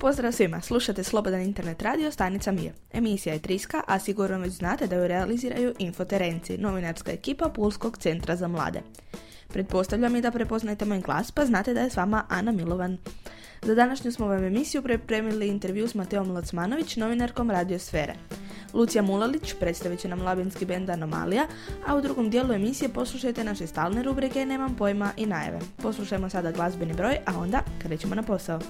Pozdrav svima, slušate Slobodan internet radio, stanica Mir. Emisija je Triska, a sigurno već znate da ju realiziraju Infoterenci, novinarska ekipa Pulskog centra za mlade. Pretpostavljam i da prepoznajete moj glas, pa znate da je s vama Ana Milovan. Za današnju smo vam emisiju pripremili intervju s Mateom Lacmanović, novinarkom Radio Sfere. Lucija Mulalić predstavit će nam labinski bend Anomalija, a u drugom dijelu emisije poslušajte naše stalne rubrike Nemam pojma i najave. Poslušajmo sada glazbeni broj, a onda krećemo na posao.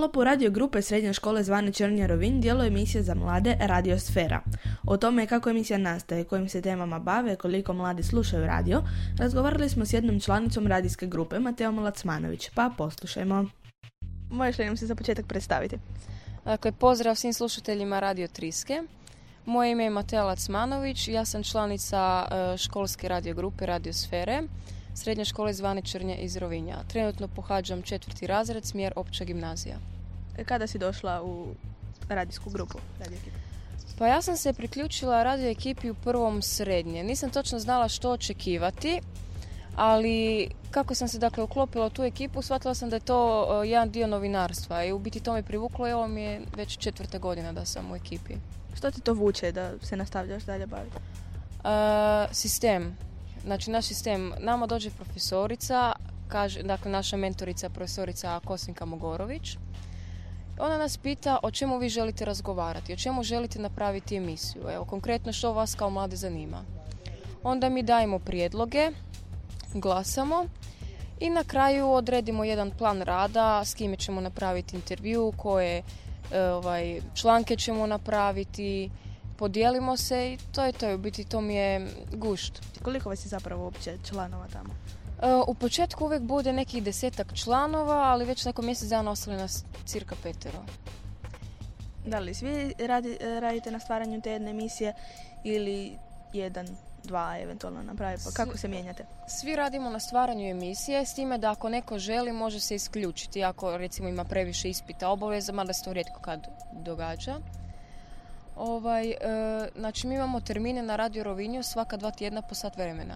Sklopu radio grupe Srednje škole zvane Črnja Rovin djeluje emisija za mlade Radio Sfera. O tome kako emisija nastaje, kojim se temama bave, koliko mladi slušaju radio, razgovarali smo s jednom članicom radijske grupe, Mateom Lacmanović, pa poslušajmo. Možeš li nam se za početak predstaviti? Dakle, pozdrav svim slušateljima Radio Triske. Moje ime je Mateo Lacmanović, ja sam članica e, školske radio grupe Radio Sfere, srednje škole zvane Črnja iz Rovinja. Trenutno pohađam četvrti razred, smjer opća gimnazija. E, kada si došla u radijsku grupu? Radio pa ja sam se priključila radio ekipi u prvom srednje. Nisam točno znala što očekivati, ali kako sam se dakle uklopila u tu ekipu, shvatila sam da je to e, jedan dio novinarstva i u biti to me privuklo i ovo mi je već četvrta godina da sam u ekipi. Što ti to vuče da se nastavljaš dalje baviti? Uh, sistem. Znači naš sistem, nama dođe profesorica, kaže, dakle naša mentorica, profesorica Kosinka Mogorović. Ona nas pita o čemu vi želite razgovarati, o čemu želite napraviti emisiju. Evo, konkretno što vas kao mlade zanima. Onda mi dajemo prijedloge, glasamo i na kraju odredimo jedan plan rada s kime ćemo napraviti intervju, koje e, ovaj, članke ćemo napraviti, podijelimo se i to je to. U biti to mi je gušt. Koliko vas je zapravo uopće članova tamo? E, u početku uvijek bude nekih desetak članova, ali već neko mjesec dana ostali nas cirka petero. Da li svi radi, radite na stvaranju te jedne emisije ili jedan dva eventualno napraviti, pa kako se mijenjate? Svi radimo na stvaranju emisije, s time da ako neko želi može se isključiti, ako recimo ima previše ispita obaveza, mada se to rijetko kad događa. Ovaj, e, znači mi imamo termine na Radio Rovinju svaka dva tjedna po sat vremena.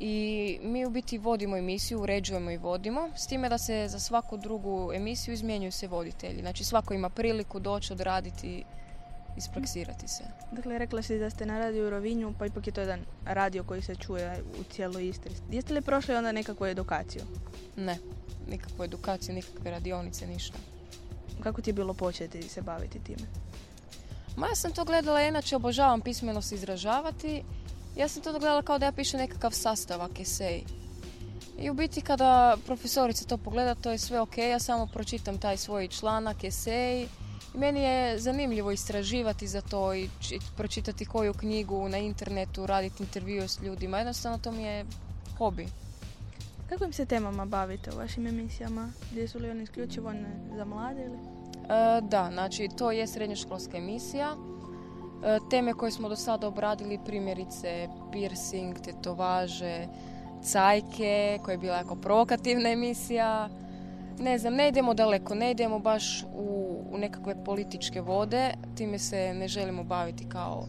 I mi u biti vodimo emisiju, uređujemo i vodimo, s time da se za svaku drugu emisiju izmjenjuju se voditelji. Znači svako ima priliku doći odraditi ispraksirati se. Dakle, rekla si da ste na radiju u Rovinju, pa ipak je to jedan radio koji se čuje u cijeloj Istri. Jeste li prošli onda nekakvu edukaciju? Ne, nikakvu edukaciju, nikakve radionice, ništa. Kako ti je bilo početi se baviti time? Ma ja sam to gledala, inače obožavam pismeno se izražavati. Ja sam to gledala kao da ja pišem nekakav sastavak, esej. I u biti kada profesorica to pogleda, to je sve ok, ja samo pročitam taj svoj članak, esej meni je zanimljivo istraživati za to i pročitati koju knjigu na internetu, raditi intervju s ljudima. Jednostavno to mi je hobi. Kakvim se temama bavite u vašim emisijama? Gdje su li oni isključivo za mlade ili? E, da, znači to je srednjoškolska emisija. E, teme koje smo do sada obradili, primjerice piercing, tetovaže, cajke, koja je bila jako provokativna emisija. Ne znam, ne idemo daleko, ne idemo baš u u nekakve političke vode, time se ne želimo baviti kao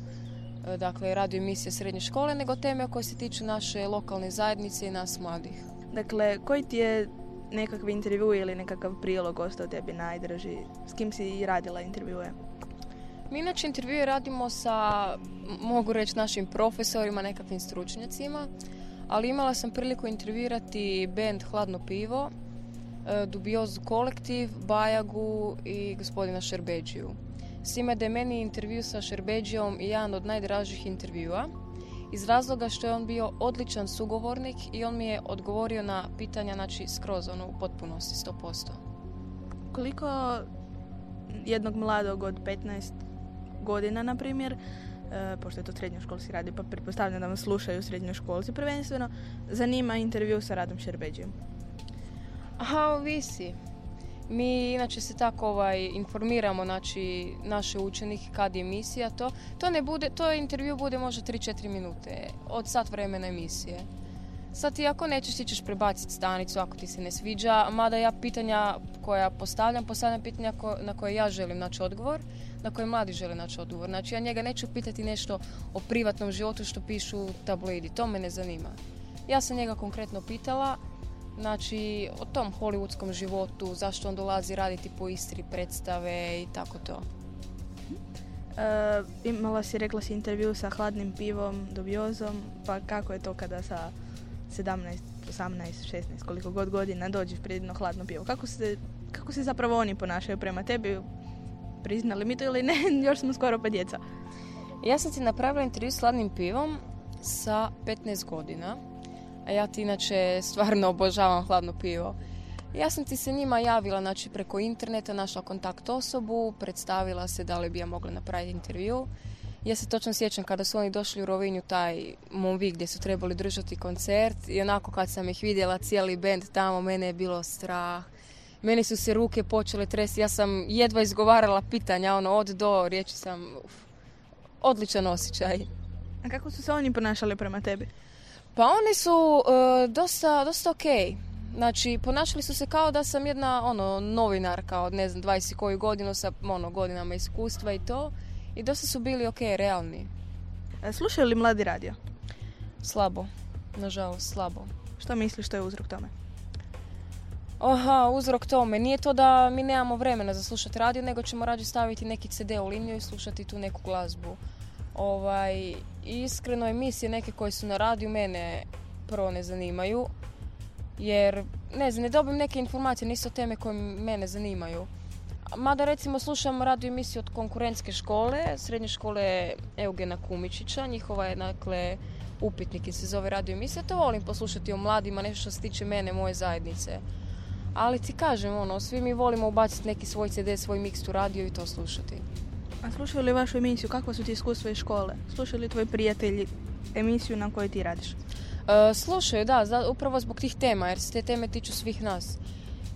e, dakle, radio emisije srednje škole, nego teme koje se tiču naše lokalne zajednice i nas mladih. Dakle, koji ti je nekakvi intervju ili nekakav prilog ostao tebi najdraži? S kim si radila intervjue? Mi inače intervjue radimo sa, mogu reći, našim profesorima, nekakvim stručnjacima, ali imala sam priliku intervjuirati band Hladno pivo, E, Dubiozu kolektiv, Bajagu i gospodina Šerbeđiju. S time da je meni intervju sa Šerbeđijom jedan od najdražih intervjua iz razloga što je on bio odličan sugovornik i on mi je odgovorio na pitanja, znači skroz ono u potpunosti, 100%. Koliko jednog mladog od 15 godina, na primjer, e, pošto je to srednjoškolski radi, pa pretpostavljam da vam slušaju srednjoškolci prvenstveno, zanima intervju sa Radom Šerbeđijom? Aha, ovisi. Mi inače se tako ovaj, informiramo znači, naše učenike kad je emisija to. To ne bude, to intervju bude možda 3-4 minute od sat vremena emisije. Sad ti ako nećeš ti ćeš prebaciti stanicu ako ti se ne sviđa, mada ja pitanja koja postavljam, postavljam pitanja na koje ja želim naći odgovor, na koje mladi žele naći odgovor. Znači ja njega neću pitati nešto o privatnom životu što pišu tabloidi, to me ne zanima. Ja sam njega konkretno pitala Znači, o tom hollywoodskom životu, zašto on dolazi raditi po Istri predstave i tako to. E, imala si, rekla si intervju sa hladnim pivom, dubiozom, pa kako je to kada sa 17, 18, 16, koliko god godina dođeš pred jedno hladno pivo? Kako se, kako se zapravo oni ponašaju prema tebi? Priznali mi to ili ne? Još smo skoro pa djeca. Ja sam ti napravila intervju s hladnim pivom sa 15 godina. A ja ti inače stvarno obožavam hladno pivo. Ja sam ti se njima javila znači, preko interneta, našla kontakt osobu, predstavila se da li bi ja mogla napraviti intervju. Ja se točno sjećam kada su oni došli u Rovinju, taj Monvi gdje su trebali držati koncert i onako kad sam ih vidjela cijeli bend tamo, mene je bilo strah. Meni su se ruke počele tresti, ja sam jedva izgovarala pitanja, ono od do, riječi sam, uf, odličan osjećaj. A kako su se oni ponašali prema tebi? Pa oni su e, dosta, dosta ok. Znači, ponašali su se kao da sam jedna ono, novinarka od ne znam 20 koju godinu sa ono, godinama iskustva i to. I dosta su bili ok, realni. E, slušaju li mladi radio? Slabo, nažalost, slabo. Što misliš što je uzrok tome? Aha, uzrok tome. Nije to da mi nemamo vremena za slušati radio, nego ćemo rađe staviti neki CD u liniju i slušati tu neku glazbu. Ovaj, iskreno emisije neke koje su na radiju mene prvo ne zanimaju, jer ne znam, ne dobim neke informacije, nisu teme koje mene zanimaju. Mada recimo slušam radio emisiju od konkurentske škole, srednje škole Eugena Kumičića, njihova je dakle upitnik se zove radio emisija, to volim poslušati o mladima, nešto što se tiče mene, moje zajednice. Ali ti kažem, ono, svi mi volimo ubaciti neki svoj CD, svoj mix u radio i to slušati. A slušaju li vašu emisiju? Kakva su ti iskustva iz škole? Slušaju li tvoji prijatelji emisiju na kojoj ti radiš? E, slušaju, da, upravo zbog tih tema, jer se te teme tiču svih nas.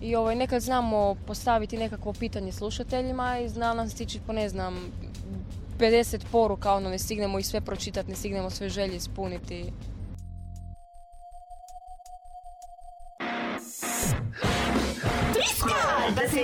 I ovaj, nekad znamo postaviti nekakvo pitanje slušateljima i zna nas stići po ne znam 50 poruka, ono ne stignemo ih sve pročitati, ne stignemo sve želje ispuniti. da se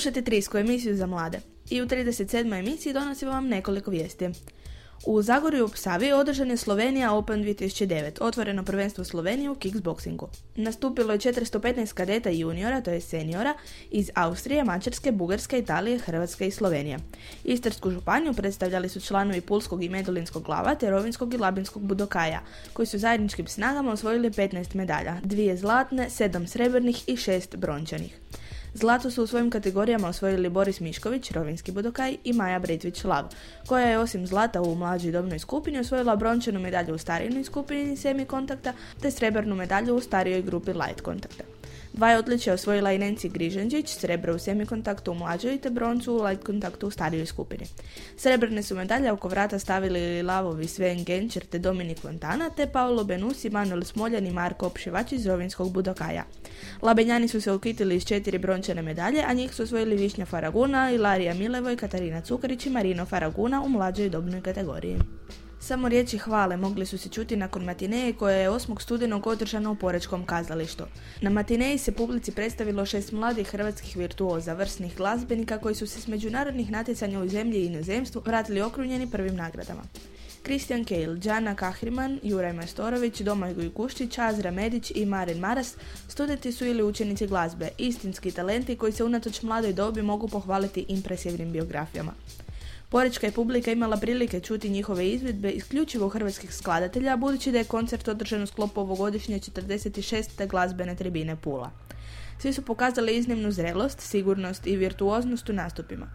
Slušajte Trisku emisiju za mlade i u 37. emisiji donosimo vam nekoliko vijesti. U Zagorju u Psavi održan je Slovenija Open 2009, otvoreno prvenstvo Slovenije u kickboxingu. Nastupilo je 415 kadeta juniora, to je seniora, iz Austrije, Mađarske, Bugarske, Italije, Hrvatske i Slovenije. Istarsku županiju predstavljali su članovi Pulskog i Medolinskog glava te Rovinskog i Labinskog budokaja, koji su zajedničkim snagama osvojili 15 medalja, dvije zlatne, sedam srebrnih i šest brončanih. Zlato su u svojim kategorijama osvojili Boris Mišković, Rovinski Budokaj i Maja Britvić Lav, koja je osim zlata u mlađoj dobnoj skupini osvojila brončanu medalju u starijoj skupini semi kontakta te srebrnu medalju u starijoj grupi light kontakta. Dva je odličja osvojila i Nancy Grižanđić, srebro u semikontaktu u mlađoj te broncu u light kontaktu u starijoj skupini. Srebrne su medalje oko vrata stavili Lavovi Sven Genčer te Dominik Fontana te Paolo Benusi, Manuel Smoljan i Marko Opšivač iz Rovinskog Budokaja. Labenjani su se ukitili iz četiri brončane medalje, a njih su osvojili Višnja Faraguna, Ilarija Milevoj, Katarina Cukarić i Marino Faraguna u mlađoj dobnoj kategoriji. Samo riječi hvale mogli su se čuti nakon matineje koja je 8. studenog održana u Porečkom kazalištu. Na matineji se publici predstavilo šest mladih hrvatskih virtuoza, vrsnih glazbenika koji su se s međunarodnih natjecanja u zemlji i inozemstvu vratili okrunjeni prvim nagradama. Christian Kale, Džana Kahriman, Juraj Majstorović, Domagoj Kuščić, Azra Medić i Marin Maras studenti su ili učenici glazbe, istinski talenti koji se unatoč mladoj dobi mogu pohvaliti impresivnim biografijama. Porečka je publika imala prilike čuti njihove izvedbe isključivo hrvatskih skladatelja, budući da je koncert održan u sklopu ovogodišnje 46. glazbene tribine Pula. Svi su pokazali iznimnu zrelost, sigurnost i virtuoznost u nastupima.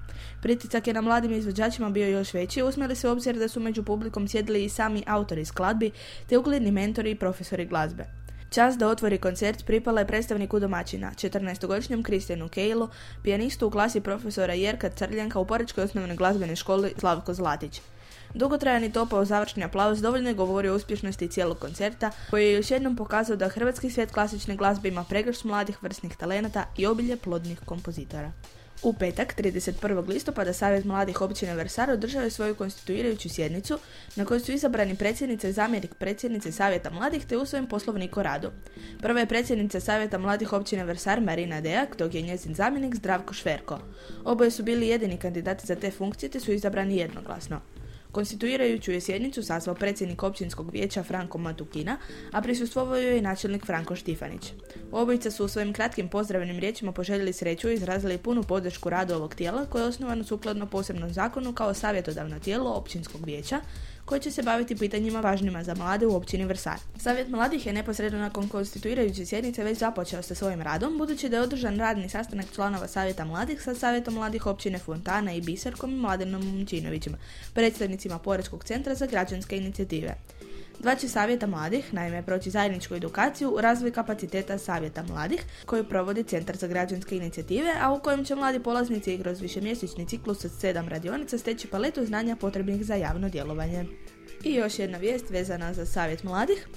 Pritisak je na mladim izvođačima bio još veći, usmjeli se obzir da su među publikom sjedili i sami autori skladbi, te ugledni mentori i profesori glazbe. Čas da otvori koncert pripala je predstavniku domaćina, 14-godišnjem Kristijanu Kejlu, pijanistu u klasi profesora Jerka Crljanka u Porečkoj osnovnoj glazbenoj školi Slavko Zlatić. Dugotrajan i topao završni aplauz dovoljno je govorio o uspješnosti cijelog koncerta, koji je još jednom pokazao da hrvatski svijet klasične glazbe ima pregršt mladih vrsnih talenata i obilje plodnih kompozitora. U petak, 31. listopada, Savjet mladih općine Versar održao je svoju konstituirajuću sjednicu na kojoj su izabrani predsjednica i zamjenik predsjednice Savjeta mladih te usvojen poslovnik o radu. Prva je predsjednica Savjeta mladih općine Versar Marina Dejak, dok je njezin zamjenik Zdravko Šverko. Oboje su bili jedini kandidati za te funkcije te su izabrani jednoglasno. Konstituirajuću je sjednicu sazvao predsjednik općinskog vijeća Franko Matukina, a prisustvovao je i načelnik Franko Štifanić. Obojica su u svojim kratkim pozdravljenim riječima poželjeli sreću i izrazili punu podršku radu ovog tijela koje je osnovano sukladno posebnom zakonu kao savjetodavno tijelo općinskog vijeća koji će se baviti pitanjima važnima za mlade u općini Vrsar. Savjet mladih je neposredno nakon konstituirajuće sjednice već započeo sa svojim radom, budući da je održan radni sastanak članova Savjeta mladih sa Savjetom mladih općine Fontana i Biserkom i Mladenom Momčinovićem, predstavnicima Porečkog centra za građanske inicijative. Dva će savjeta mladih, naime proći zajedničku edukaciju u razvoj kapaciteta savjeta mladih koju provodi Centar za građanske inicijative, a u kojem će mladi polaznici kroz višemjesečni ciklus od sedam radionica steći paletu znanja potrebnih za javno djelovanje. I još jedna vijest vezana za Savjet mladih.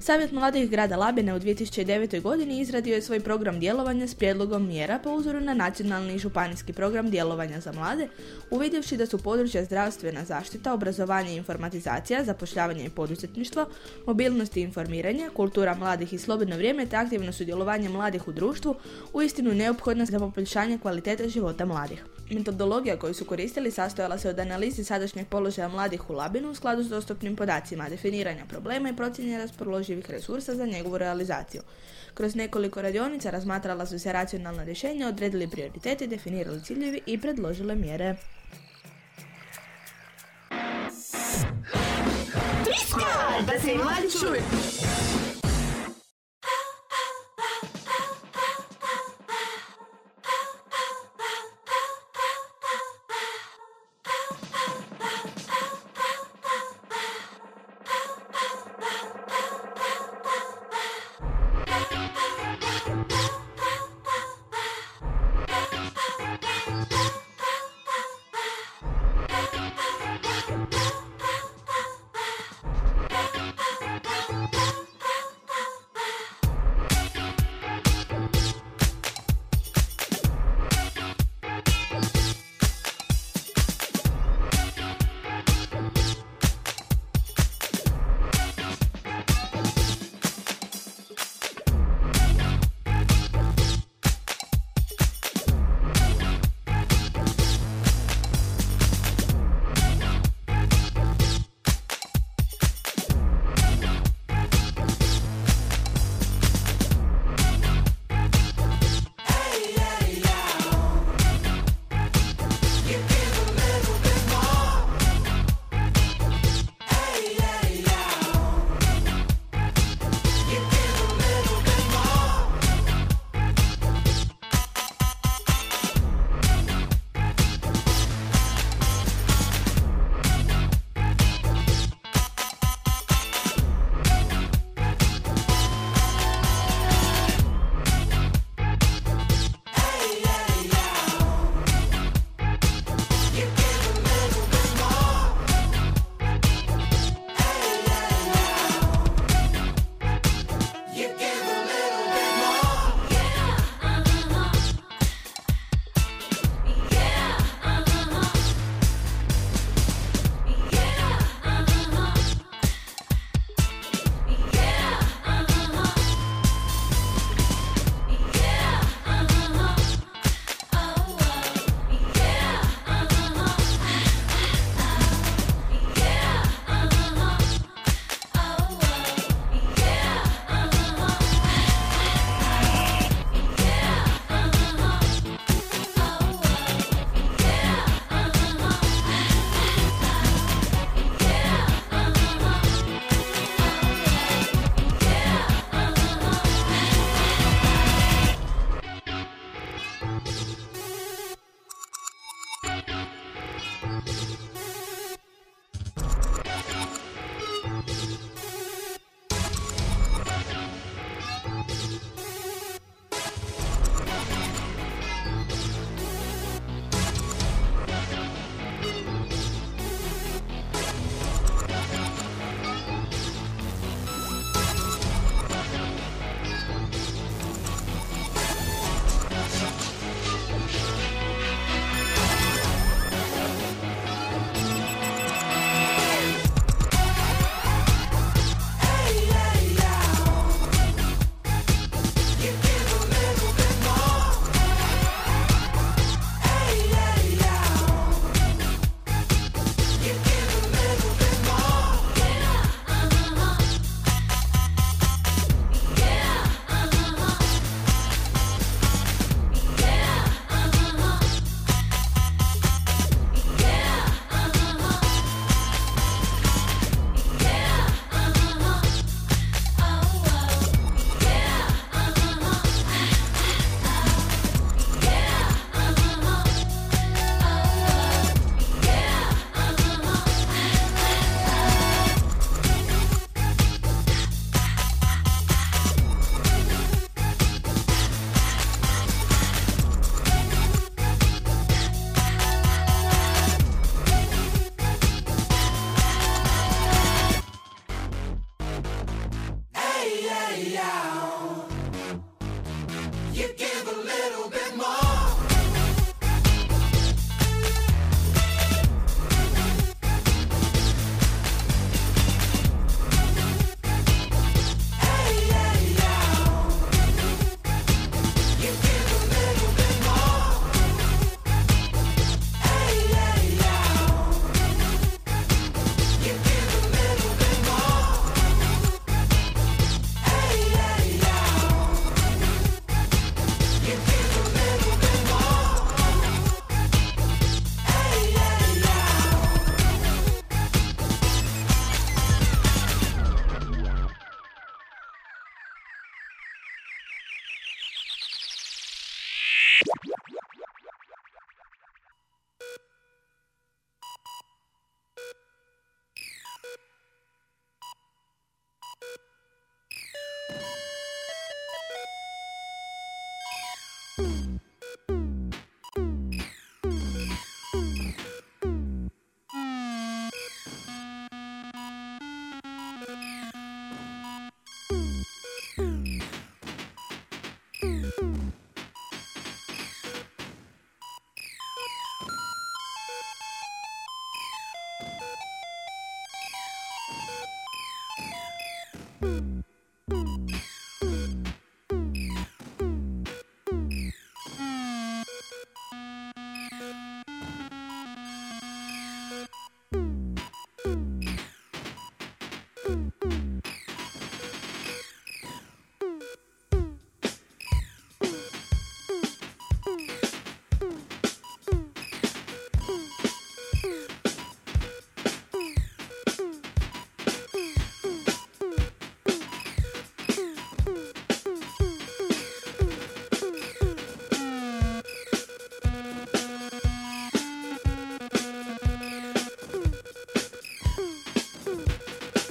Savjet mladih grada Labine u 2009. godini izradio je svoj program djelovanja s prijedlogom mjera po uzoru na nacionalni županijski program djelovanja za mlade, uvidjevši da su područja zdravstvena zaštita, obrazovanje i informatizacija, zapošljavanje i poduzetništvo, mobilnost i informiranje, kultura mladih i slobodno vrijeme te aktivno sudjelovanje mladih u društvu uistinu neophodna za poboljšanje kvalitete života mladih. Metodologija koju su koristili sastojala se od analize sadašnjeg položaja mladih u Labinu u skladu s dostupnim podacima, definiranja problema i procjenja raspoloživih resursa za njegovu realizaciju. Kroz nekoliko radionica razmatrala su se racionalna rješenja, odredili prioriteti, definirali ciljevi i predložile mjere. Da se!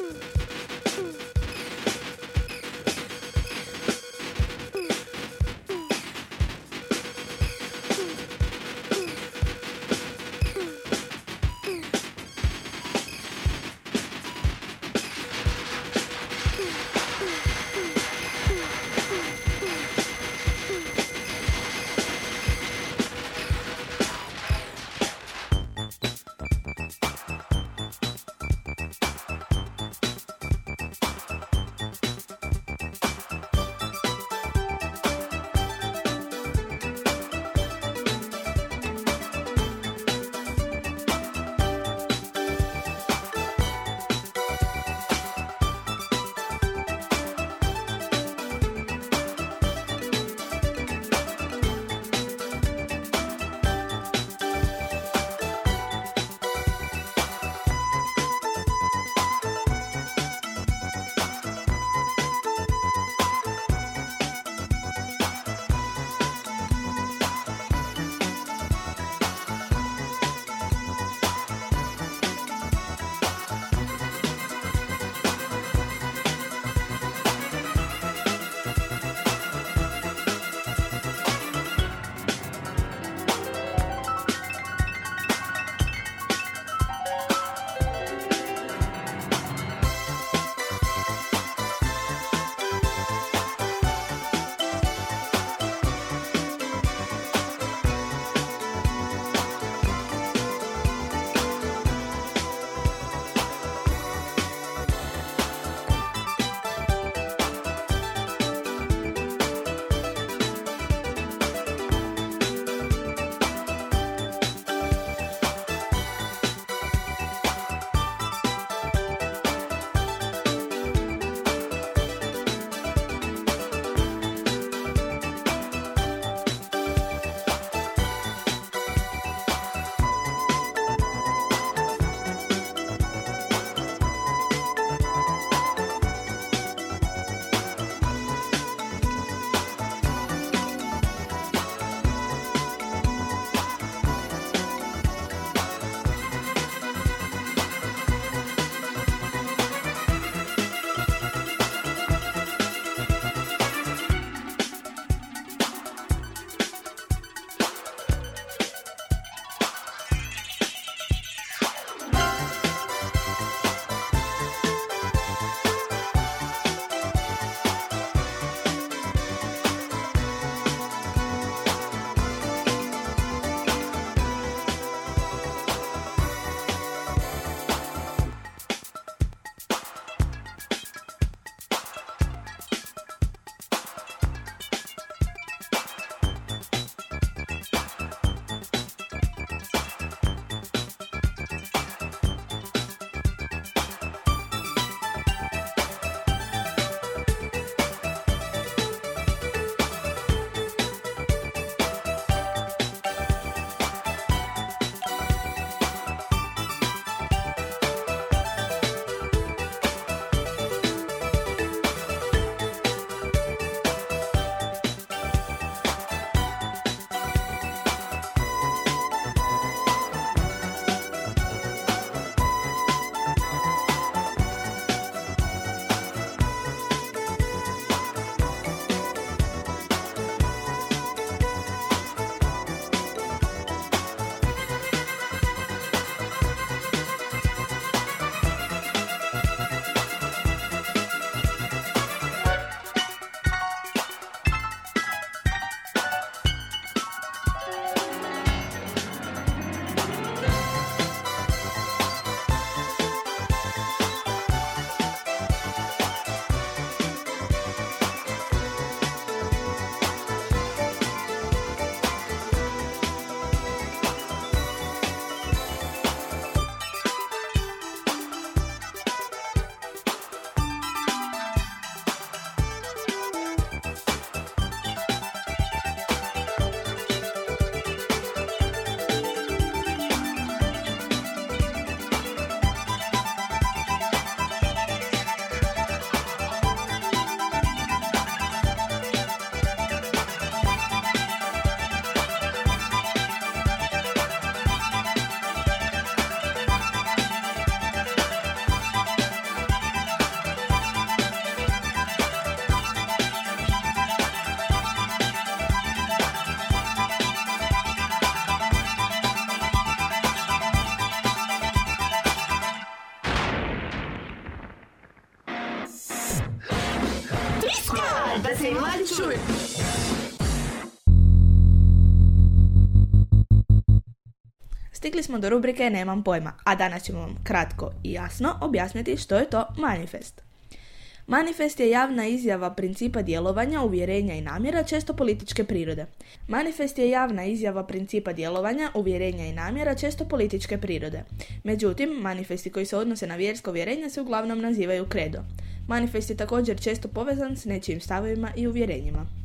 Woo! Stigli smo do rubrike Nemam pojma, a danas ćemo vam kratko i jasno objasniti što je to manifest. Manifest je javna izjava principa djelovanja, uvjerenja i namjera, često političke prirode. Manifest je javna izjava principa djelovanja, uvjerenja i namjera, često političke prirode. Međutim, manifesti koji se odnose na vjersko uvjerenje se uglavnom nazivaju kredo. Manifest je također često povezan s nečijim stavovima i uvjerenjima.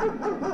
Oh, oh, oh.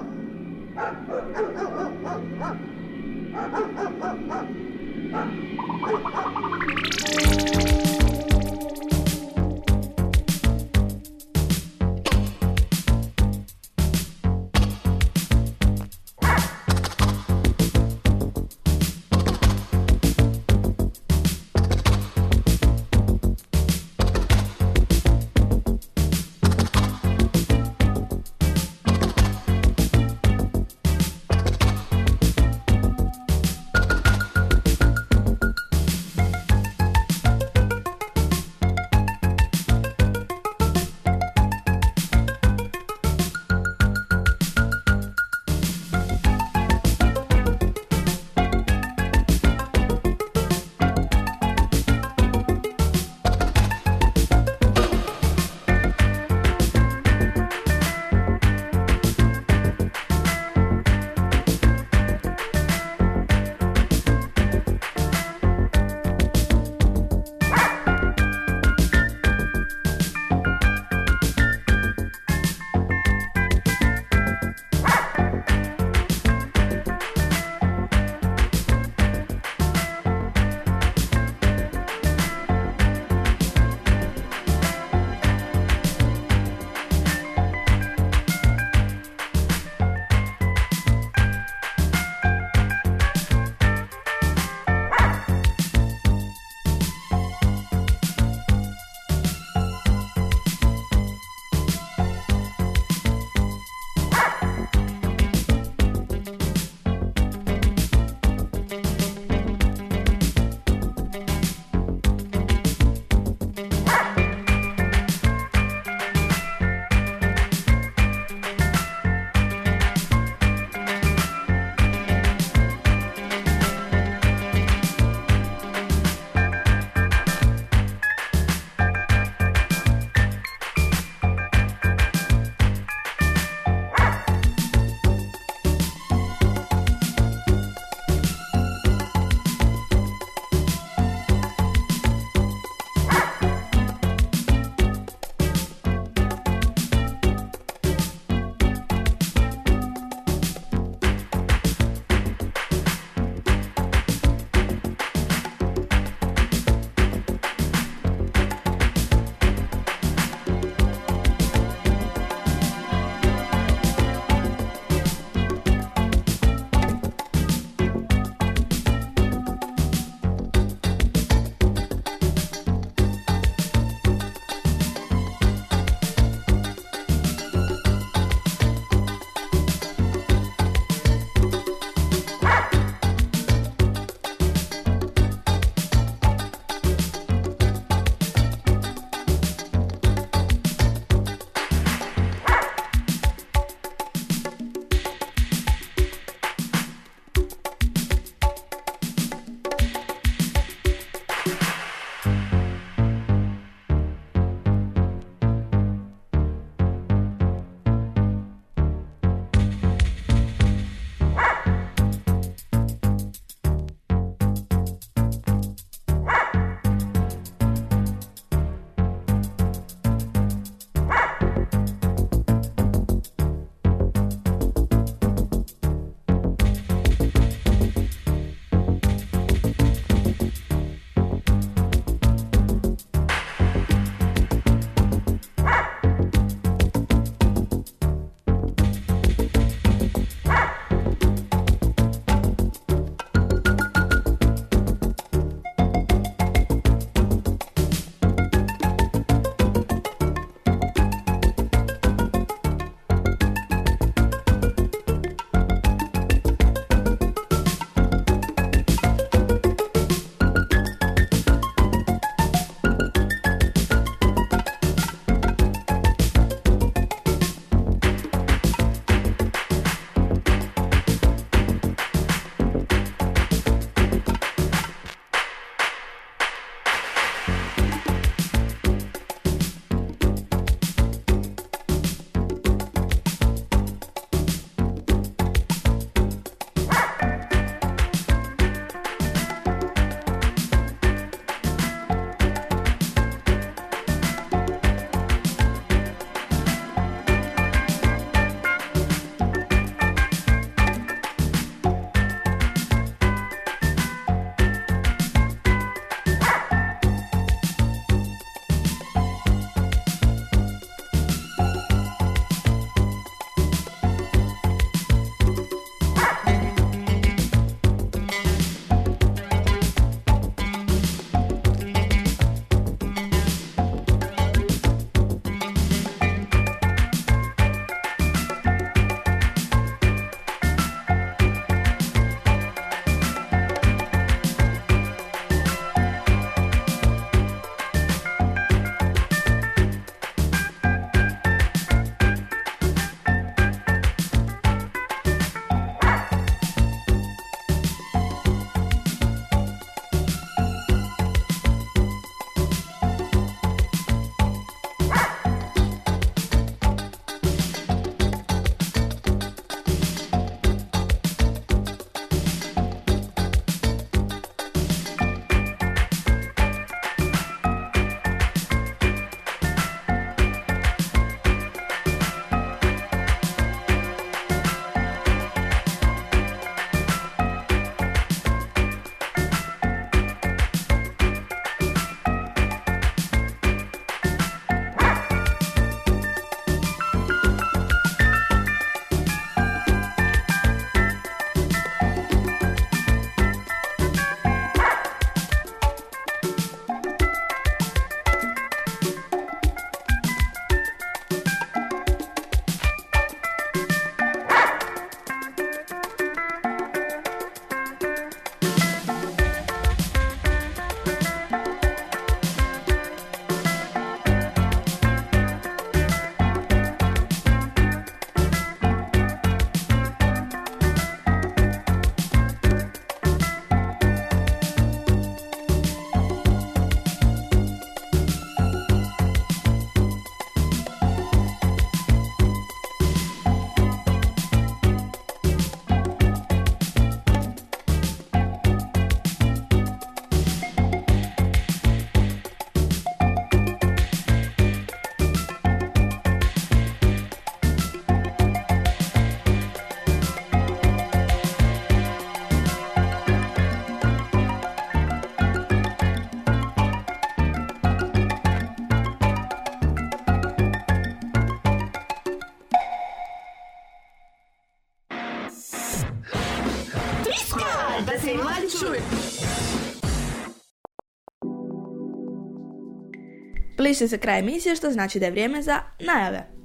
Bliže se kraj emisije što znači da je vrijeme za najave.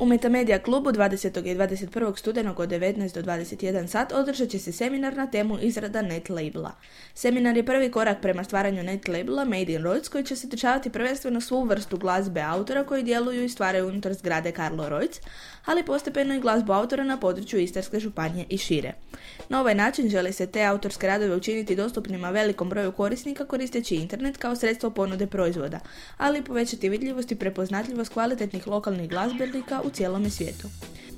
U Metamedia klubu 20. i 21. studenog od 19 do 21 sat održat će se seminar na temu izrada net labela. Seminar je prvi korak prema stvaranju net labela Made in Reutz koji će se tečavati prvenstveno svu vrstu glazbe autora koji djeluju i stvaraju unutar zgrade Karlo Reutz, ali postepeno i glazbu autora na području Istarske županije i šire. Na ovaj način želi se te autorske radove učiniti dostupnima velikom broju korisnika koristeći internet kao sredstvo ponude proizvoda, ali i povećati vidljivost i prepoznatljivost kvalitetnih lokalnih glazbenika u cijelome svijetu.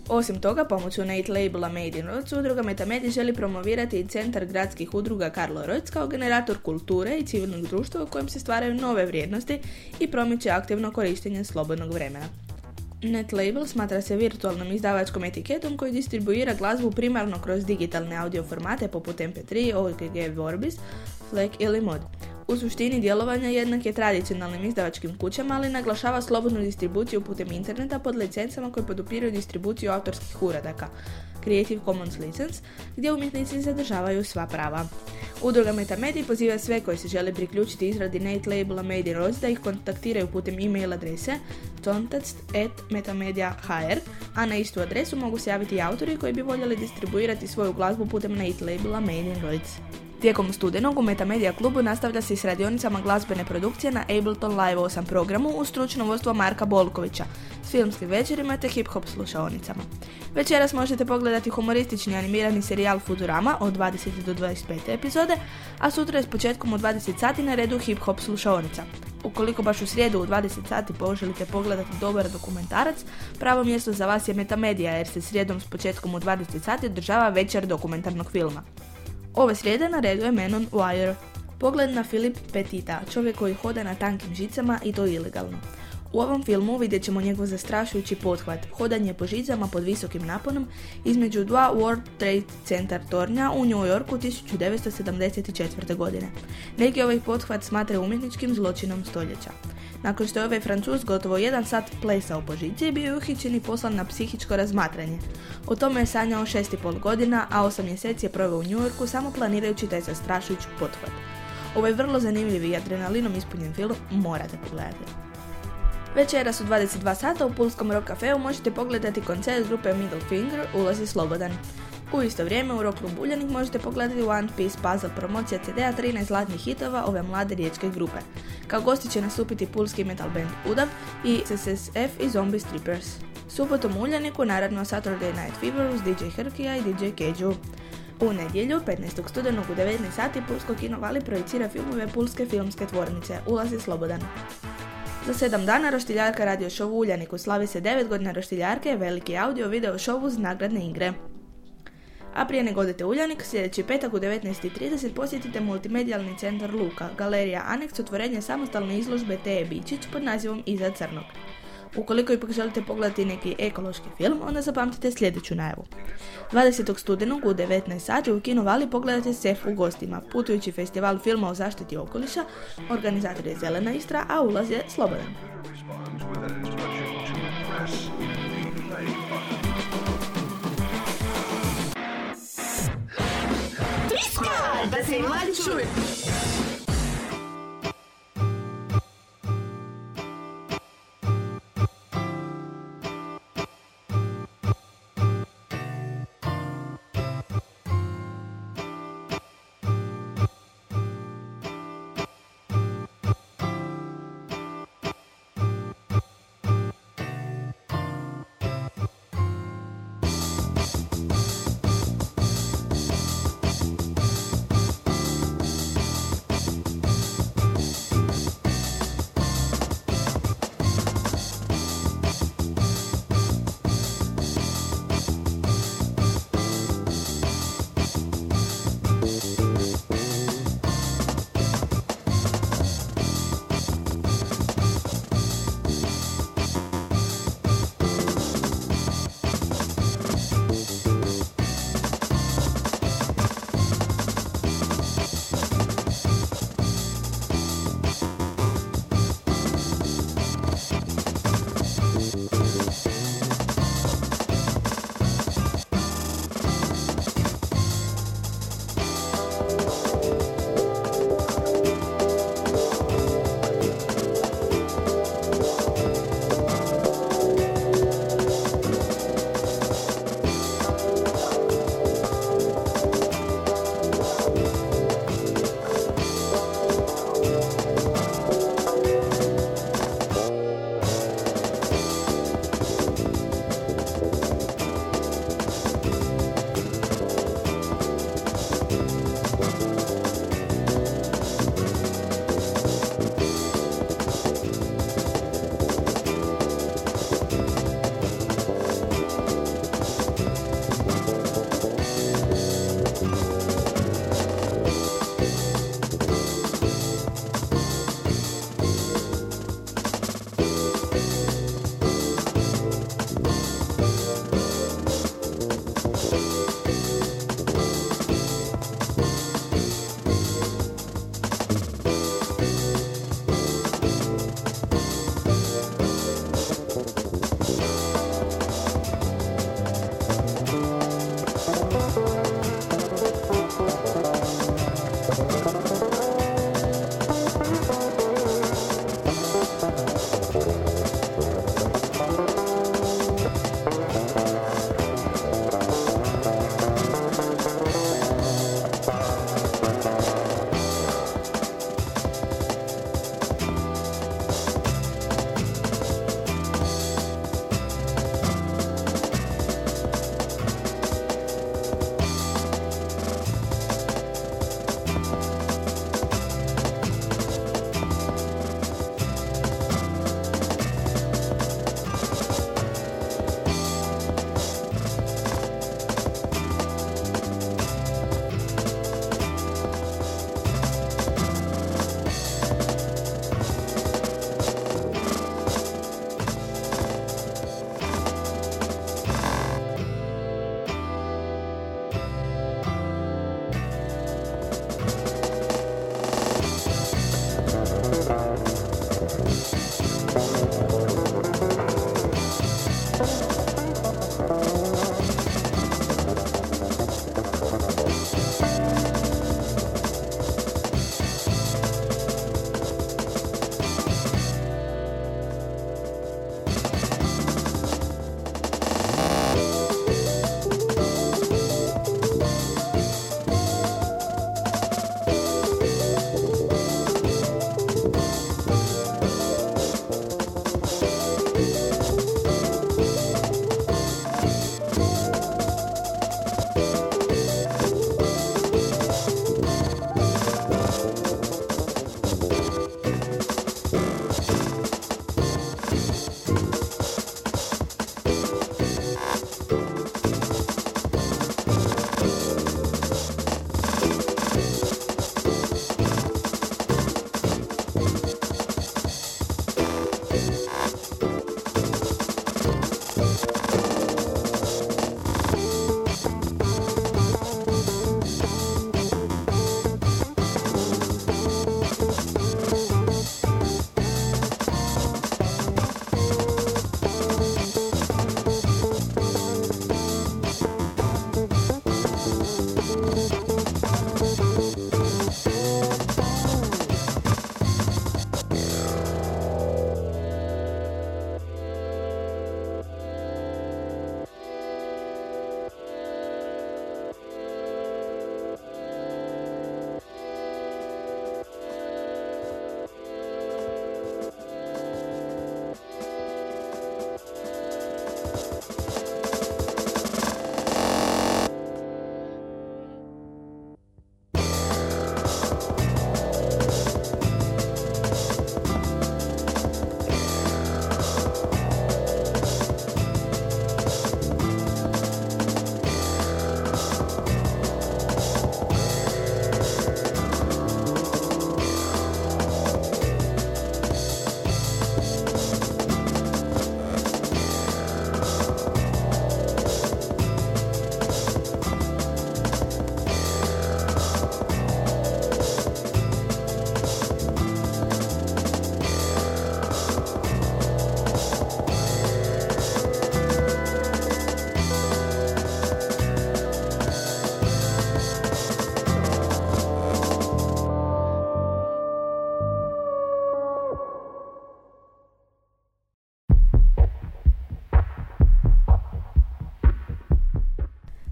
Osim toga, pomoću Nate labela Made in Rhodes, udruga Metamedi želi promovirati i centar gradskih udruga Karlo Rhodes kao generator kulture i civilnog društva u kojem se stvaraju nove vrijednosti i promiče aktivno korištenje slobodnog vremena. NetLabel smatra se virtualnom izdavačkom etiketom koji distribuira glazbu primarno kroz digitalne audio formate poput MP3, OGG, Vorbis, FLAC ili MOD. U suštini djelovanja jednak je tradicionalnim izdavačkim kućama, ali naglašava slobodnu distribuciju putem interneta pod licencama koje podupiraju distribuciju autorskih uradaka, Creative Commons License, gdje umjetnici zadržavaju sva prava. Udruga Metamedi poziva sve koji se žele priključiti izradi Nate labela Made in Rose da ih kontaktiraju putem e-mail adrese contact.metamedia.hr, a na istu adresu mogu se javiti i autori koji bi voljeli distribuirati svoju glazbu putem Nate labela Made in Rhodes. Tijekom studenog u Metamedia klubu nastavlja se s radionicama glazbene produkcije na Ableton Live 8 programu u stručno vodstvo Marka Bolkovića, s filmskim večerima te hip-hop slušaonicama. Večeras možete pogledati humoristični animirani serijal Futurama od 20. do 25. epizode, a sutra je s početkom u 20 sati na redu hip-hop slušaonica. Ukoliko baš u srijedu u 20 sati poželite pogledati dobar dokumentarac, pravo mjesto za vas je Metamedia jer se srijedom s početkom u 20 sati održava večer dokumentarnog filma. Ove srijede na redu je Menon Wire. Pogled na Filip Petita, čovjek koji hoda na tankim žicama i to ilegalno. U ovom filmu vidjet ćemo njegov zastrašujući pothvat, hodanje po žicama pod visokim naponom između dva World Trade Center tornja u New Yorku 1974. godine. Neki ovaj pothvat smatra umjetničkim zločinom stoljeća. Nakon što je ovaj Francuz gotovo jedan sat plesao po žici, bio je uhićen i poslan na psihičko razmatranje. O tome je sanjao šest i pol godina, a osam mjeseci je proveo u New Yorku samo planirajući taj zastrašujući pothvat. Ovaj vrlo zanimljivi i adrenalinom ispunjen film morate pogledati. Večeras u 22 sata u Pulskom Rock Cafeu možete pogledati koncert grupe Middle Finger, ulaz je slobodan. U isto vrijeme u Rock Club Uljanik možete pogledati One Piece Puzzle promocija CD-a 13 zlatnih hitova ove mlade riječke grupe. Kao gosti će nastupiti pulski metal band Udav i SSF i Zombie Strippers. Subotom u Uljaniku naravno Saturday Night Fever uz DJ Hrkija i DJ Keđu. U nedjelju, 15. studenog u 19 sati, Pulsko kino Vali projicira filmove Pulske filmske tvornice. Ulaz je slobodan. Za sedam dana roštiljarka radio show u Uljaniku slavi se 9 godina roštiljarke, veliki audio video show uz nagradne igre. A prije nego odete Uljanik, sljedeći petak u 19.30 posjetite multimedijalni centar Luka, galerija Aneks, otvorenje samostalne izložbe Teje Bičić pod nazivom Iza crnog. Ukoliko ipak želite pogledati neki ekološki film, onda zapamtite sljedeću najavu. 20. studenog u 19 sati u Kino Vali pogledate SEF u gostima, putujući festival filma o zaštiti okoliša, organizator je Zelena Istra, a ulaz je slobodan. Da se i mladi.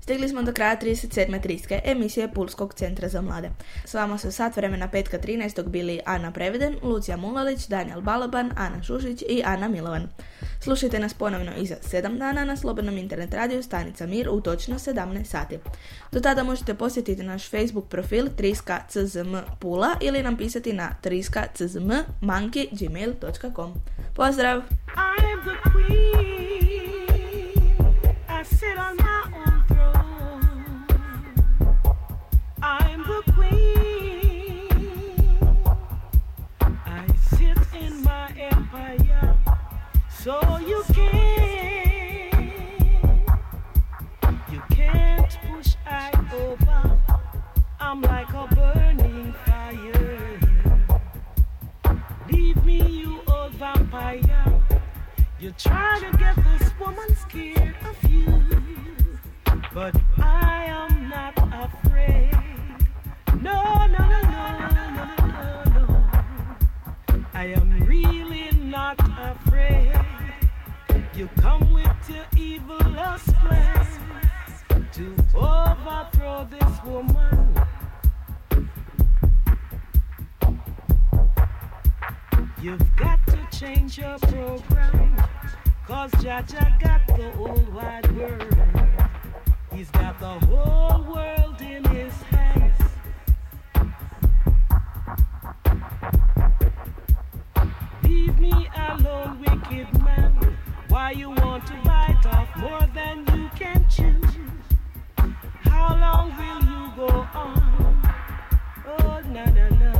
Stigli smo do kraja 37. triske emisije Pulskog centra za mlade. S vama su sat vremena petka 13. bili Ana Preveden, Lucija Mulalić, Daniel Balaban, Ana Šušić i Ana Milovan. Slušajte nas ponovno iza 7 dana na slobodnom internet radiju Stanica Mir u točno 17 sati. Do tada možete posjetiti naš Facebook profil Triska CZM Pula ili nam pisati na triska czm gmail.com. Pozdrav! I'm the queen. I sit on so you can't push I am really not afraid. You come with your evil plans to overthrow this woman. You've got to change your program. Cause Jaja got the whole wide world. He's got the whole world in his hands. Leave me alone, wicked man. Why you want to bite off more than you can chew? How long will you go on? Oh, na na na.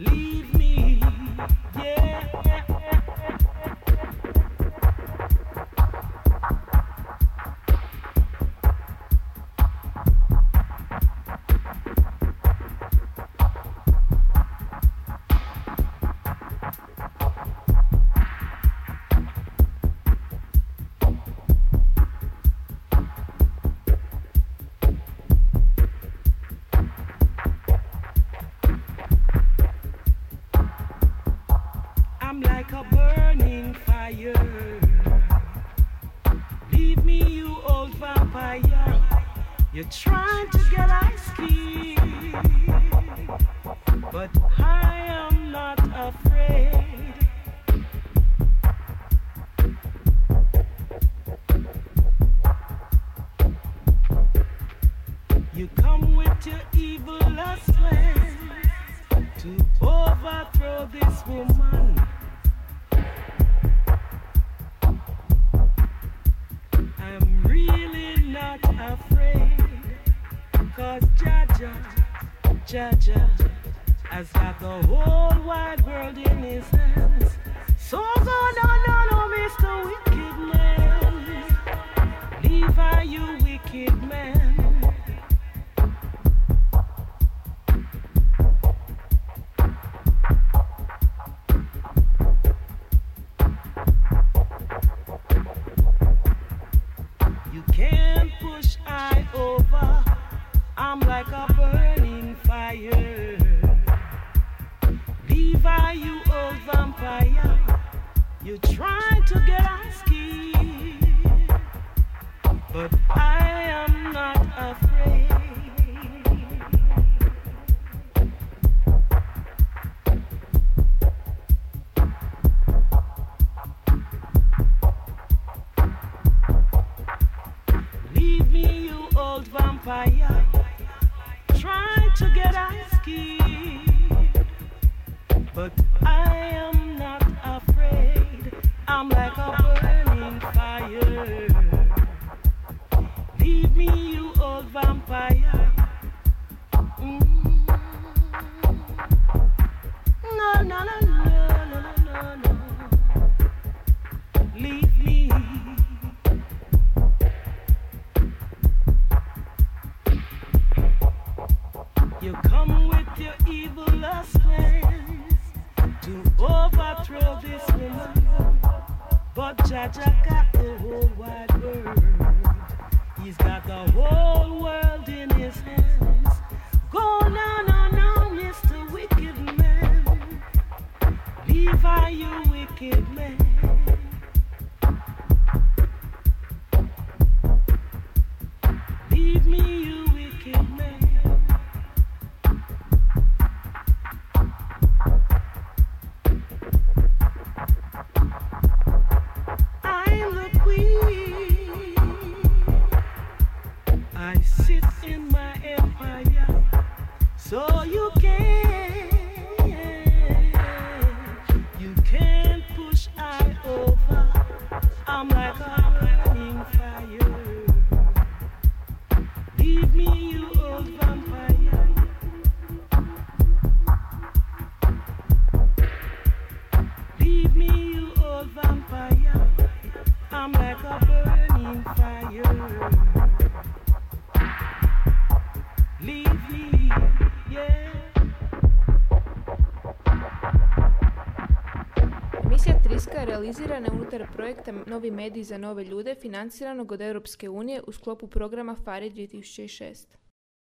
Leave trying to get ice but I am not afraid. I'm like a Realizirana unutar projekta Novi mediji za nove ljude financiranog od Europske unije u sklopu programa FARI 2006.